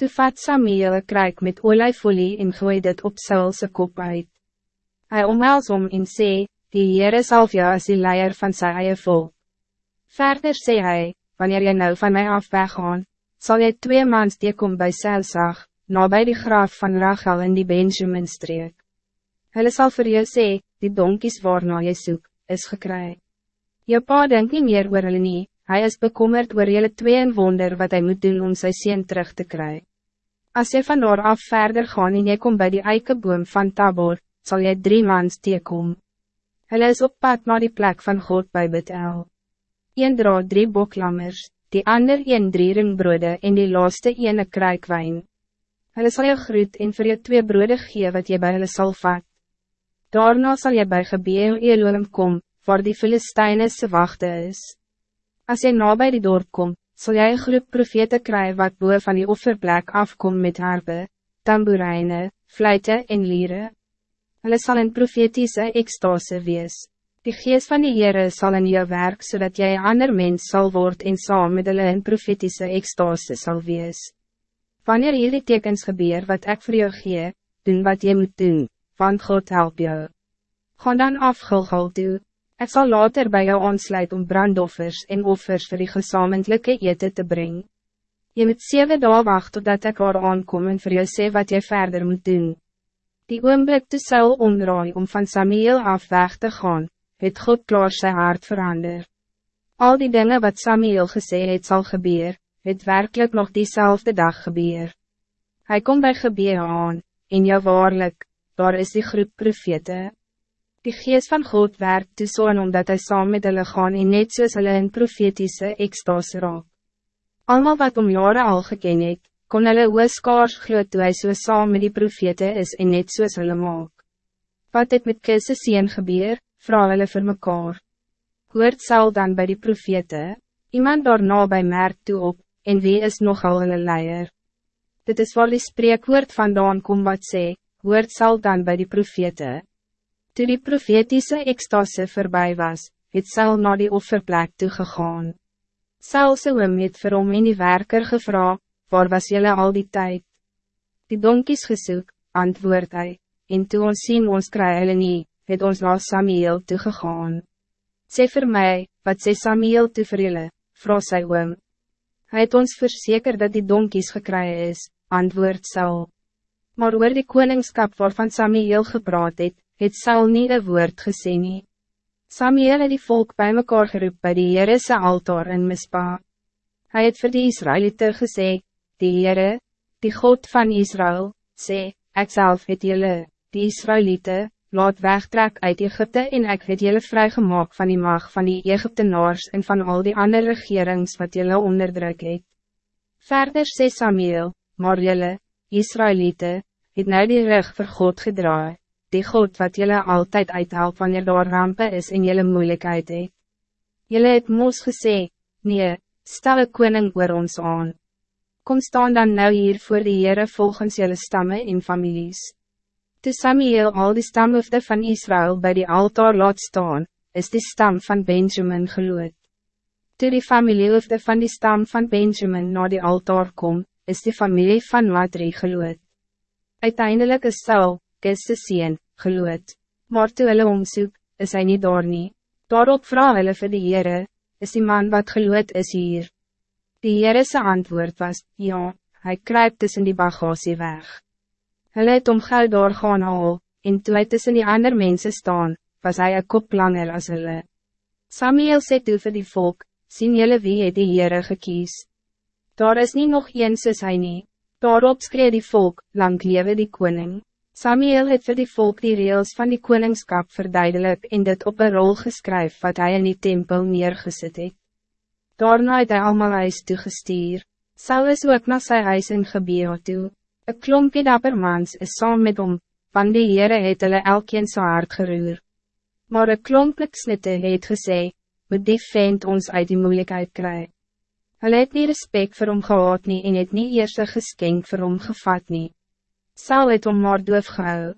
Toe vat Samuel een kruik met olijfolie en gooi dit op Saulse kop uit. Hij omhels om en sê, die Heere sal jou as die leier van sy eie volk. Verder sê hy, wanneer jy nou van mij af weggaan, sal jy twee mans teekom by Selsag, na by die graaf van Rachel in die Benjamin streek. Hulle sal vir jou sê, die donkies waarna jy soek, is gekry. Jou pa denk nie meer oor hulle nie, hy is bekommerd oor julle twee en wonder wat hij moet doen om sy sien terug te krijgen. Als je van daar af verder gaan en jy kom bij die eikeboom van Tabor, zal jy drie mans teekom. Hulle is op pad naar die plek van God bij Betel. Een dra drie boklammers, die ander een drie ringbrode en die laaste een een kruikwijn. Hulle sal jou groet en vir jou twee brode gee wat jy bij hulle sal vat. Daarna sal jy by gebeel Elohim kom, waar die Filisteine se wachte is. Als jy na by die dorp kom, zal jij een groep profete krijgen wat boer van die offerplek afkomt met harpe, tamboerijnen, fluiten en lieren. Hulle sal in profetische ekstase wees. Die geest van die Heere sal in jou werk, zodat jij een ander mens zal worden en saam met hulle in profetische ekstase sal wees. Wanneer hierdie tekens gebeur wat ik voor jou gee, doen wat je moet doen, want God help jou. Ga dan af Gilgal toe, Ik zal later bij jou aansluit om brandoffers en offers voor die gezamentlijke eten te brengen. Je moet zeven dagen wachten totdat ik waar aankom en voor jou sê wat je verder moet doen. Die oomblik te Saul omdraai om van Samuel af weg te gaan, het God klaar sy hart verander. Al die dingen wat Samuel gesê het zal gebeuren, het werkelijk nog diezelfde dag gebeur. Hij komt bij gebeur aan, en jou waarlik, daar is die groep profete. Die geest van God werkt toe so omdat hij saam met hulle gaan en net soos hulle in profetische ekstase raak. Almal wat om jaren al geken het, kon hulle ooskaars gloed toe hy so saam met die profete is en net soos hulle maak. Wat het met kisse sien gebeur, vraag hulle vir mekaar. Hoort sal dan bij die profete, iemand daarna bij merk toe op, en wie is nogal hulle leier? Dit is waar die spreekwoord vandaan kom wat sê, hoort sal dan bij die profete, Toe die profetische ekstase voorbij was, het Saul na die offerplek toegegaan. Saul se oom het vir hom en die werker gevra, waar was jullie al die tijd? Die donkies gesoek, antwoord hij, en toe ons sien ons kry hulle nie, het ons na Samuel toegegaan. Sê vir mij, wat sê Samuel toe vir julle, vra sy oom. Hy het ons verzekerd dat die donkies gekry is, antwoord Saul. Maar oor die koningskap waarvan Samuel gepraat het, het Saul nie een woord gesê nie. Samuel het die volk bij mekaar geroep by die Heerese altaar in Mispa. Hij het vir die Israëlieten gesê, die Heere, die God van Israël, sê, ek self het jylle, die Israëlieten, laat wegtrek uit Egypte en ek het jylle vrygemaak van die mag van die Egyptenaars en van al die andere regerings wat jylle onderdruk het. Verder sê Samuel, maar jylle, Israëlieten, het nou die rug vir God gedraai die God wat jullie altijd uithelp wanneer daar rampen is en jullie moeilijkheid het. Jullie het moos gesê, nee, stel een koning oor ons aan. Kom staan dan nou hier voor de Heere volgens jullie stammen en families. Toe Samuel al die stamhoofde van Israël bij die altaar laat staan, is die stam van Benjamin geloot. Toe die familiehoofde van die stam van Benjamin naar die altaar kom, is die familie van Matri geloot. Uiteindelijk is Saul, is sy sien, geloot. Maar toe hulle omsoek, is hy nie daar nie. Daarop vraag hulle vir die Heere, is die man wat geloot is hier. Die Heere sy antwoord was, ja, hij kruipt tussen die bagasie weg. Hulle het om geld daar gaan haal, en toe hy tussen die ander mensen staan, was hij een kop langer als hulle. Samuel sê toe vir die volk, sien julle wie het die Heere gekies. Daar is niet nog een soos hy nie. Daarop skree die volk, lang lewe die koning. Samuel het vir die volk die reels van die koningskap verduidelik en dit op een rol geskryf wat hij in die tempel neergesit het. Daarna het hy allemaal huis toegestuur. Saul is ook na sy huis in Gebeo toe. Een klompje dappermans is saam met hom, van die Heere het hulle elkeen so hard geroer. Maar een klomplik snitte het gesê, moet die vent ons uit die moeilijkheid kry. Hulle het nie respect vir hom gehad nie en het nie eers een geskenk vir hom gevat nie. Saul het om maar doof gehou.